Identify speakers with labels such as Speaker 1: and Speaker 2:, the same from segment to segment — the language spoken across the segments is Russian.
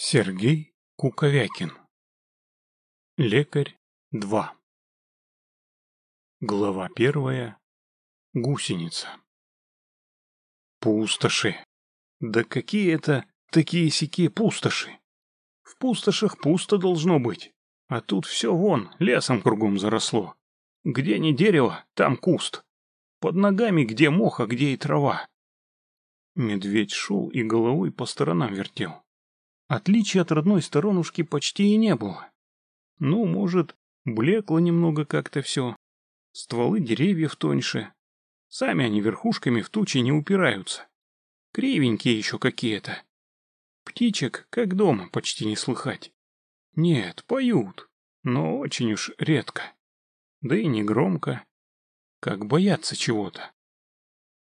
Speaker 1: Сергей Куковякин Лекарь 2 Глава первая. Гусеница. Пустоши. Да какие это такие-сякие пустоши? В пустошах пусто должно быть. А тут все вон, лесом кругом заросло. Где не дерево, там куст. Под ногами где мох, а где и трава. Медведь шел и головой по сторонам вертел. Отличия от родной сторонушки почти и не было. Ну, может, блекло немного как-то все. Стволы деревьев тоньше. Сами они верхушками в тучи не упираются. Кривенькие еще какие-то. Птичек, как дома, почти не слыхать. Нет, поют, но очень уж редко. Да и не громко. Как бояться чего-то.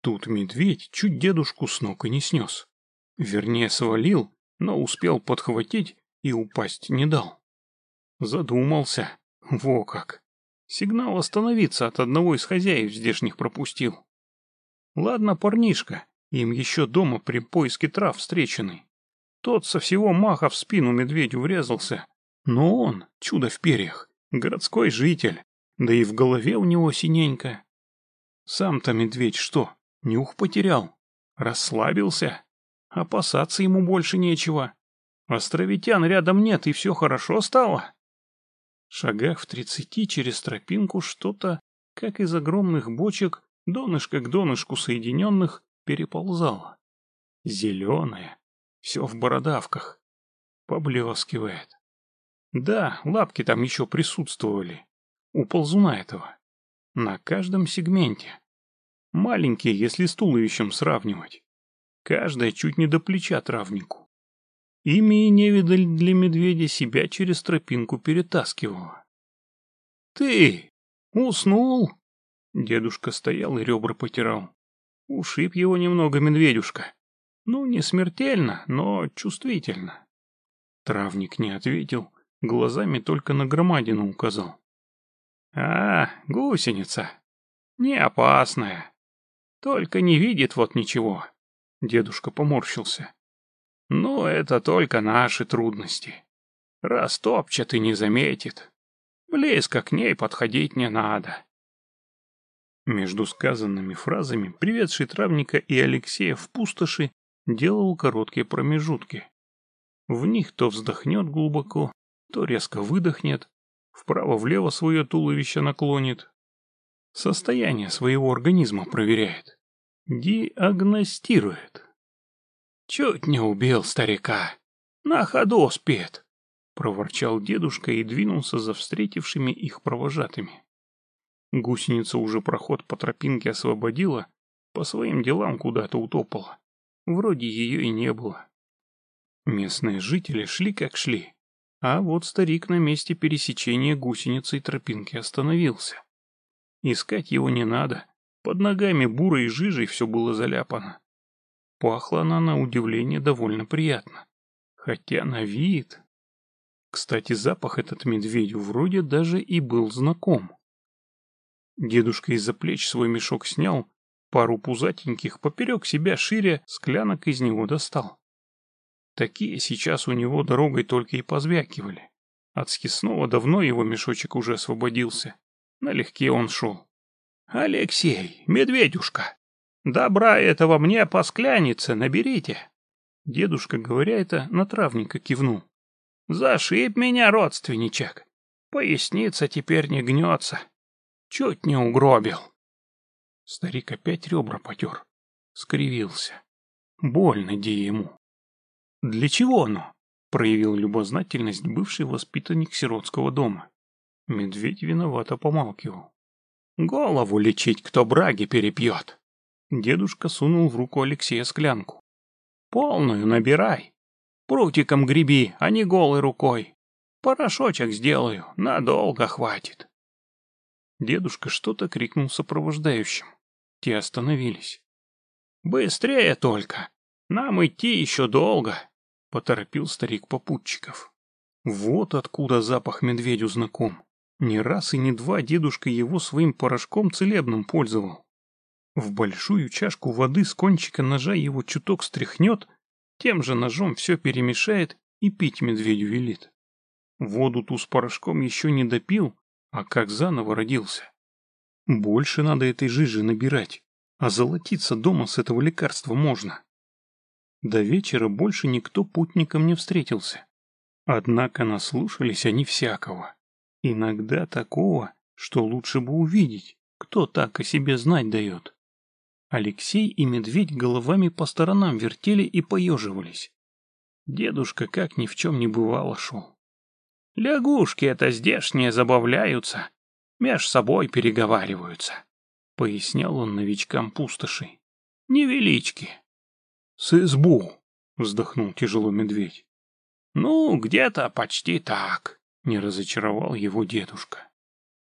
Speaker 1: Тут медведь чуть дедушку с ног и не снес. Вернее, свалил но успел подхватить и упасть не дал. Задумался. Во как. Сигнал остановиться от одного из хозяев здешних пропустил. Ладно, парнишка, им еще дома при поиске трав встреченный. Тот со всего маха в спину медведю врезался. Но он, чудо в перьях, городской житель, да и в голове у него синенько. Сам-то медведь что, нюх потерял? Расслабился? Опасаться ему больше нечего. Островитян рядом нет, и все хорошо стало. В шагах в тридцати через тропинку что-то, как из огромных бочек, донышко к донышку соединенных, переползало. Зеленое, все в бородавках, поблескивает. Да, лапки там еще присутствовали, у ползуна этого. На каждом сегменте. Маленькие, если с туловищем сравнивать. Каждая чуть не до плеча травнику. Ими и невидаль для медведя себя через тропинку перетаскивала. «Ты! Уснул?» Дедушка стоял и ребра потирал. Ушиб его немного медведюшка. Ну, не смертельно, но чувствительно. Травник не ответил, глазами только на громадину указал. «А, гусеница. Не опасная. Только не видит вот ничего. Дедушка поморщился. «Ну, это только наши трудности. Растопчет и не заметит. Близко к ней подходить не надо». Между сказанными фразами приведший травника и Алексея в пустоши делал короткие промежутки. В них то вздохнет глубоко, то резко выдохнет, вправо-влево свое туловище наклонит. Состояние своего организма проверяет. Диагностирует. Чуть не убил старика. На ходу спит. Проворчал дедушка и двинулся за встретившими их провожатыми. Гусеница уже проход по тропинке освободила, по своим делам куда-то утопала. Вроде ее и не было. Местные жители шли как шли, а вот старик на месте пересечения гусеницы и тропинки остановился. Искать его не надо, под ногами бурой жижей все было заляпано. Пахла она на удивление довольно приятно. Хотя на вид... Кстати, запах этот медведю вроде даже и был знаком. Дедушка из-за плеч свой мешок снял, пару пузатеньких поперек себя шире склянок из него достал. Такие сейчас у него дорогой только и позвякивали. От скисного давно его мешочек уже освободился. Налегке он шел. «Алексей, медведюшка, добра этого мне по склянице наберите!» Дедушка, говоря это, на травника кивнул. «Зашиб меня, родственничек! Поясница теперь не гнется. Чуть не угробил!» Старик опять ребра потер, скривился. Больно де ему. «Для чего оно?» — проявил любознательность бывший воспитанник сиротского дома. Медведь виновато помалкивал. Голову лечить, кто браги перепьет. Дедушка сунул в руку Алексея склянку. Полную набирай. Прутиком греби, а не голой рукой. Порошочек сделаю, надолго хватит. Дедушка что-то крикнул сопровождающим. Те остановились. «Быстрее только! Нам идти еще долго!» — поторопил старик попутчиков. Вот откуда запах медведю знаком. Не раз и не два дедушка его своим порошком целебным пользовал. В большую чашку воды с кончика ножа его чуток стряхнет, тем же ножом все перемешает и пить медведю велит. Воду ту с порошком еще не допил, а как заново родился. Больше надо этой жижи набирать, а золотиться дома с этого лекарства можно. До вечера больше никто путникам не встретился. Однако наслушались они всякого. Иногда такого, что лучше бы увидеть, кто так о себе знать дает. Алексей и медведь головами по сторонам вертели и поеживались. Дедушка как ни в чем не бывало шел. «Лягушки это здешние забавляются, меж собой переговариваются», — пояснял он новичкам пустоши. «Невелички». «С избу», — вздохнул тяжело медведь. «Ну, где-то почти так», — не разочаровал его дедушка.